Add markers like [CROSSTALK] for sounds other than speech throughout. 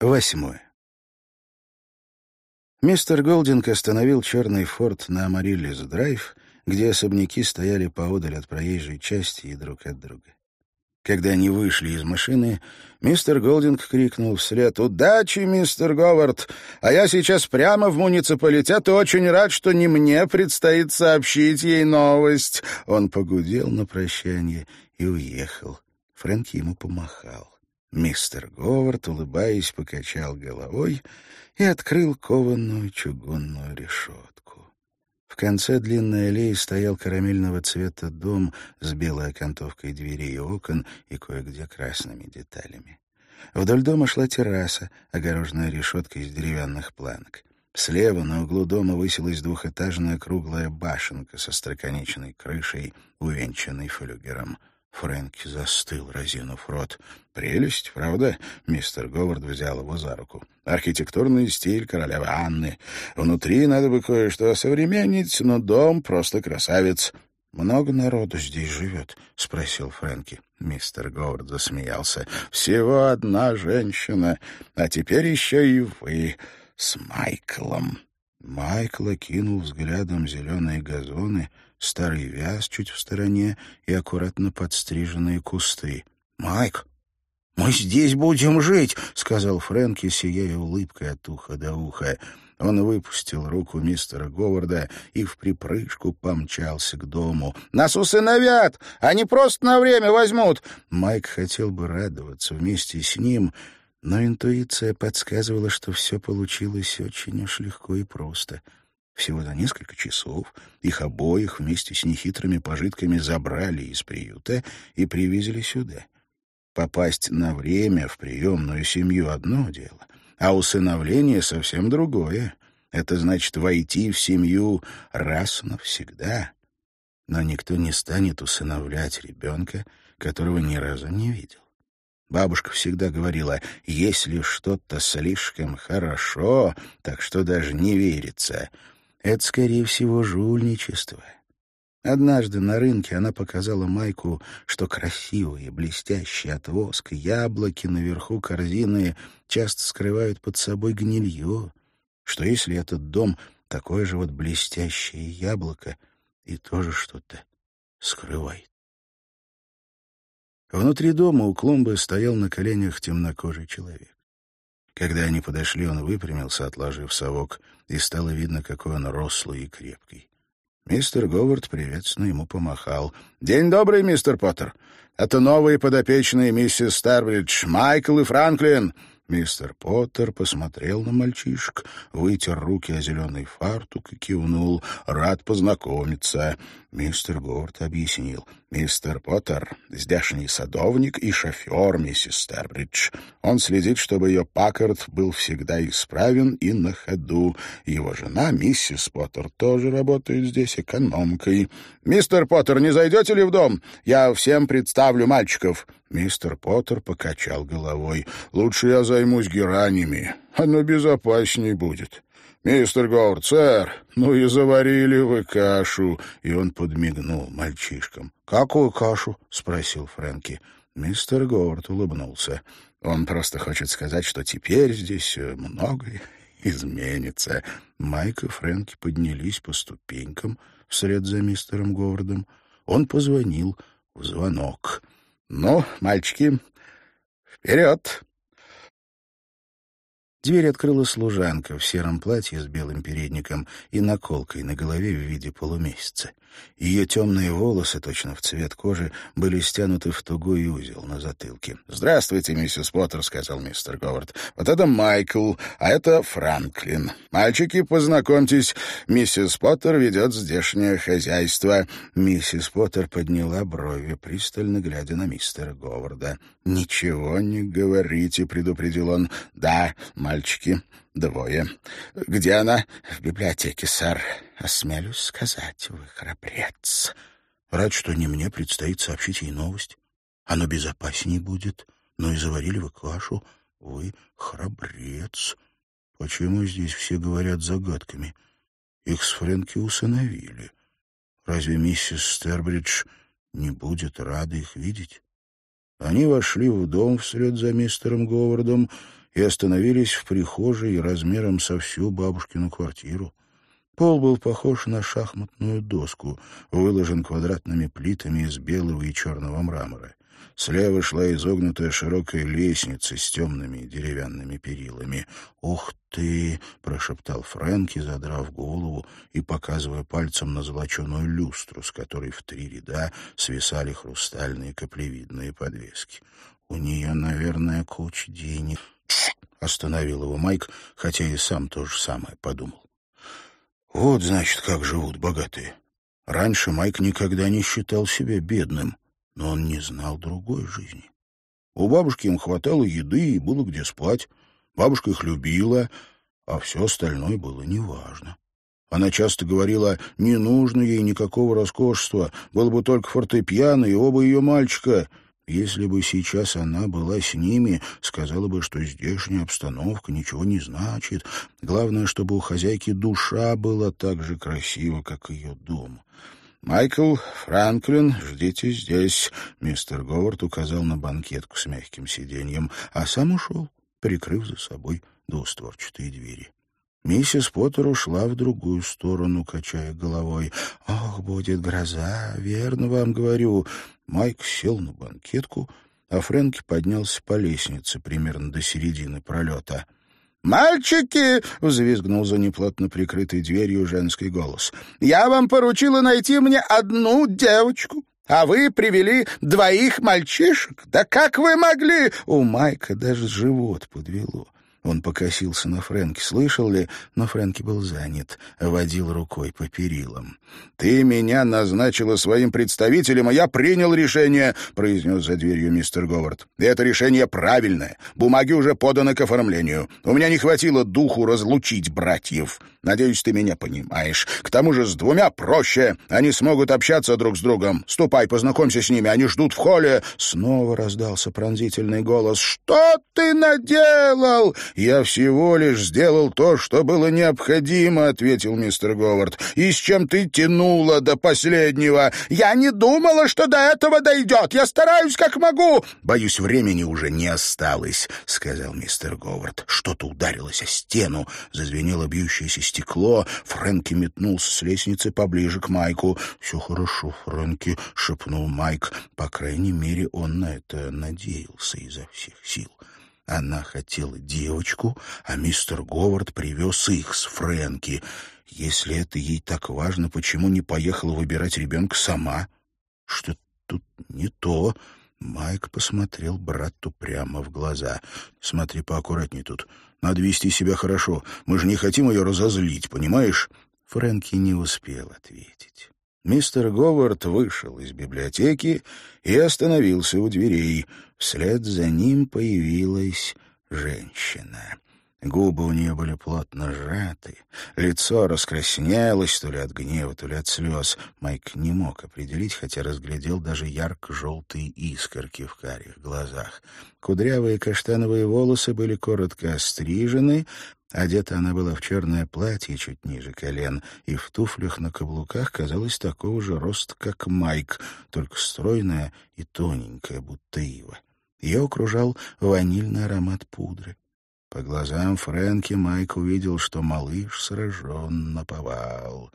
Восьмое. Мистер Голдинг остановил черный форт на Амариллис-драйв, где особняки стояли поодаль от проезжей части и друг от друга. Когда они вышли из машины, мистер Голдинг крикнул вслед «Удачи, мистер Говард! А я сейчас прямо в муниципалитет и очень рад, что не мне предстоит сообщить ей новость!» Он погудел на прощание и уехал. Фрэнки ему помахал. Мистер Говард, улыбаясь, покачал головой и открыл кованную чугунную решетку. В конце длинной аллеи стоял карамельного цвета дом с белой окантовкой дверей и окон и кое-где красными деталями. Вдоль дома шла терраса, огороженная решеткой из деревянных планок. Слева на углу дома высилась двухэтажная круглая башенка со строконечной крышей, увенчанной флюгером. Фрэнки застыл, разинув рот. «Прелесть, правда?» — мистер Говард взял его за руку. «Архитектурный стиль королевы Анны. Внутри надо бы кое-что осовременить, но дом просто красавец». «Много народу здесь живет?» — спросил Фрэнки. Мистер Говард засмеялся. «Всего одна женщина, а теперь еще и вы с Майклом». Майкл окинул взглядом зеленые газоны — старый вяз чуть в стороне и аккуратно подстриженные кусты. «Майк, мы здесь будем жить!» — сказал Фрэнки, сияя улыбкой от уха до уха. Он выпустил руку мистера Говарда и в припрыжку помчался к дому. «Нас усыновят! Они просто на время возьмут!» Майк хотел бы радоваться вместе с ним, но интуиция подсказывала, что все получилось очень уж легко и просто — всего за несколько часов их обоих вместе с нехитрыми пожитками забрали из приюта и привезли сюда. Попасть на время в приемную семью — одно дело, а усыновление — совсем другое. Это значит войти в семью раз навсегда. Но никто не станет усыновлять ребенка, которого ни разу не видел. Бабушка всегда говорила, если что-то слишком хорошо, так что даже не верится — это, скорее всего, жульничество. Однажды на рынке она показала Майку, что красивые, блестящие от воска яблоки наверху корзины часто скрывают под собой гнилье, что если этот дом — такое же вот блестящее яблоко и тоже что-то скрывает. Внутри дома у клумбы стоял на коленях темнокожий человек. Когда они подошли, он выпрямился, отложив совок, и стало видно, какой он рослый и крепкий. Мистер Говард приветственно ему помахал. «День добрый, мистер Поттер. Это новые подопечные миссис Старбридж, Майкл и Франклин. Мистер Поттер посмотрел на мальчишек, вытер руки о зеленый фартук и кивнул. «Рад познакомиться». Мистер Говард объяснил. «Мистер Поттер — здешний садовник и шофер миссис Стербридж. Он следит, чтобы ее Паккард был всегда исправен и на ходу. Его жена, миссис Поттер, тоже работает здесь экономкой. Мистер Поттер, не зайдете ли в дом? Я всем представлю мальчиков». Мистер Поттер покачал головой. «Лучше я займусь геранями. Оно безопасней будет». «Мистер Говард, сэр, ну и заварили вы кашу!» И он подмигнул мальчишкам. «Какую кашу?» — спросил Фрэнки. Мистер Говард улыбнулся. «Он просто хочет сказать, что теперь здесь многое [LAUGHS] изменится». Майк и Фрэнки поднялись по ступенькам вслед за мистером Говардом. Он позвонил в звонок. «Ну, мальчики, вперед!» Дверь открыла служанка в сером платье с белым передником и наколкой на голове в виде полумесяца. Ее темные волосы, точно в цвет кожи, были стянуты в тугой узел на затылке. «Здравствуйте, миссис Поттер», — сказал мистер Говард. «Вот это Майкл, а это Франклин. Мальчики, познакомьтесь, миссис Поттер ведет здешнее хозяйство». Миссис Поттер подняла брови, пристально глядя на мистера Говарда. «Ничего не говорите», — предупредил он. «Да, мальчики, двое. Где она?» «В библиотеке, сэр. Осмелюсь сказать, вы храбрец». «Рад, что не мне предстоит сообщить ей новость. Оно безопаснее будет. Но и заварили вы кашу. Вы храбрец. Почему здесь все говорят загадками? Их с Фрэнки усыновили. Разве миссис Стербридж не будет рада их видеть?» Они вошли в дом вслед за мистером Говардом, и остановились в прихожей размером со всю бабушкину квартиру. Пол был похож на шахматную доску, выложен квадратными плитами из белого и черного мрамора. Слева шла изогнутая широкая лестница с темными деревянными перилами. «Ух ты!» — прошептал Фрэнки, задрав голову и показывая пальцем на золоченую люстру, с которой в три ряда свисали хрустальные каплевидные подвески. «У нее, наверное, куча денег». Остановил его Майк, хотя и сам то же самое подумал. Вот, значит, как живут богатые. Раньше Майк никогда не считал себя бедным, но он не знал другой жизни. У бабушки им хватало еды и было где спать. Бабушка их любила, а все остальное было неважно. Она часто говорила, не нужно ей никакого роскошества, было бы только фортепиано и оба ее мальчика — если бы сейчас она была с ними, сказала бы, что здешняя обстановка ничего не значит. Главное, чтобы у хозяйки душа была так же красива, как ее дом. «Майкл, Франклин, ждите здесь», — мистер Говард указал на банкетку с мягким сиденьем, а сам ушел, прикрыв за собой двустворчатые двери. Миссис Поттер ушла в другую сторону, качая головой. «Ох, будет гроза, верно вам говорю. Майк сел на банкетку, а Фрэнки поднялся по лестнице примерно до середины пролета. «Мальчики!» — взвизгнул за неплотно прикрытой дверью женский голос. «Я вам поручила найти мне одну девочку, а вы привели двоих мальчишек. Да как вы могли?» У Майка даже живот подвело. Он покосился на Фрэнки, слышал ли, но Фрэнки был занят, водил рукой по перилам. «Ты меня назначила своим представителем, а я принял решение», — произнес за дверью мистер Говард. «Это решение правильное. Бумаги уже поданы к оформлению. У меня не хватило духу разлучить братьев». Надеюсь, ты меня понимаешь. К тому же с двумя проще. Они смогут общаться друг с другом. Ступай, познакомься с ними. Они ждут в холле. Снова раздался пронзительный голос. Что ты наделал? Я всего лишь сделал то, что было необходимо, ответил мистер Говард. И с чем ты тянула до последнего? Я не думала, что до этого дойдет. Я стараюсь как могу. Боюсь, времени уже не осталось, сказал мистер Говард. Что-то ударилось о стену, зазвенело бьющееся стекло. Фрэнки метнулся с лестницы поближе к Майку. «Все хорошо, Фрэнки», — шепнул Майк. По крайней мере, он на это надеялся изо всех сил. Она хотела девочку, а мистер Говард привез их с Фрэнки. Если это ей так важно, почему не поехала выбирать ребенка сама? Что тут не то? Майк посмотрел брату прямо в глаза. «Смотри поаккуратней тут. Надо вести себя хорошо. Мы же не хотим ее разозлить, понимаешь?» Фрэнки не успел ответить. Мистер Говард вышел из библиотеки и остановился у дверей. Вслед за ним появилась женщина. Губы у нее были плотно сжаты, лицо раскраснелось то ли от гнева, то ли от слез. Майк не мог определить, хотя разглядел даже ярко-желтые искорки в карих глазах. Кудрявые каштановые волосы были коротко острижены, Одета она была в черное платье чуть ниже колен, и в туфлях на каблуках казалась такого же роста, как Майк, только стройная и тоненькая, будто ива. Ее окружал ванильный аромат пудры. По глазам Фрэнки Майк увидел, что малыш сражен на повал.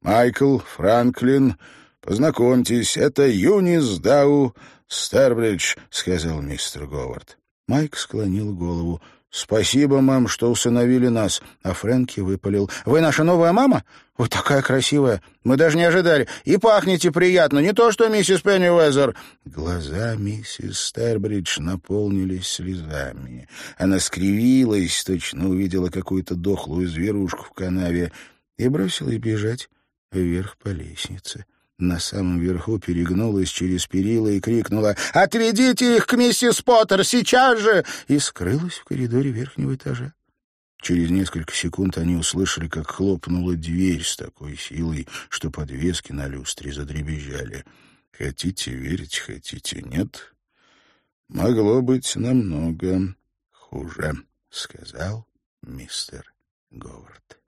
«Майкл, Франклин, познакомьтесь, это Юнис Дау Стербридж», — сказал мистер Говард. Майк склонил голову. «Спасибо, мам, что усыновили нас». А Фрэнки выпалил. «Вы наша новая мама? Вы такая красивая. Мы даже не ожидали. И пахнете приятно. Не то, что миссис Пенниуэзер». Глаза миссис Стербридж наполнились слезами. Она скривилась, точно увидела какую-то дохлую зверушку в канаве и бросилась бежать вверх по лестнице на самом верху перегнулась через перила и крикнула «Отведите их к миссис Поттер сейчас же!» и скрылась в коридоре верхнего этажа. Через несколько секунд они услышали, как хлопнула дверь с такой силой, что подвески на люстре задребезжали. «Хотите верить, хотите нет?» «Могло быть намного хуже», — сказал мистер Говард.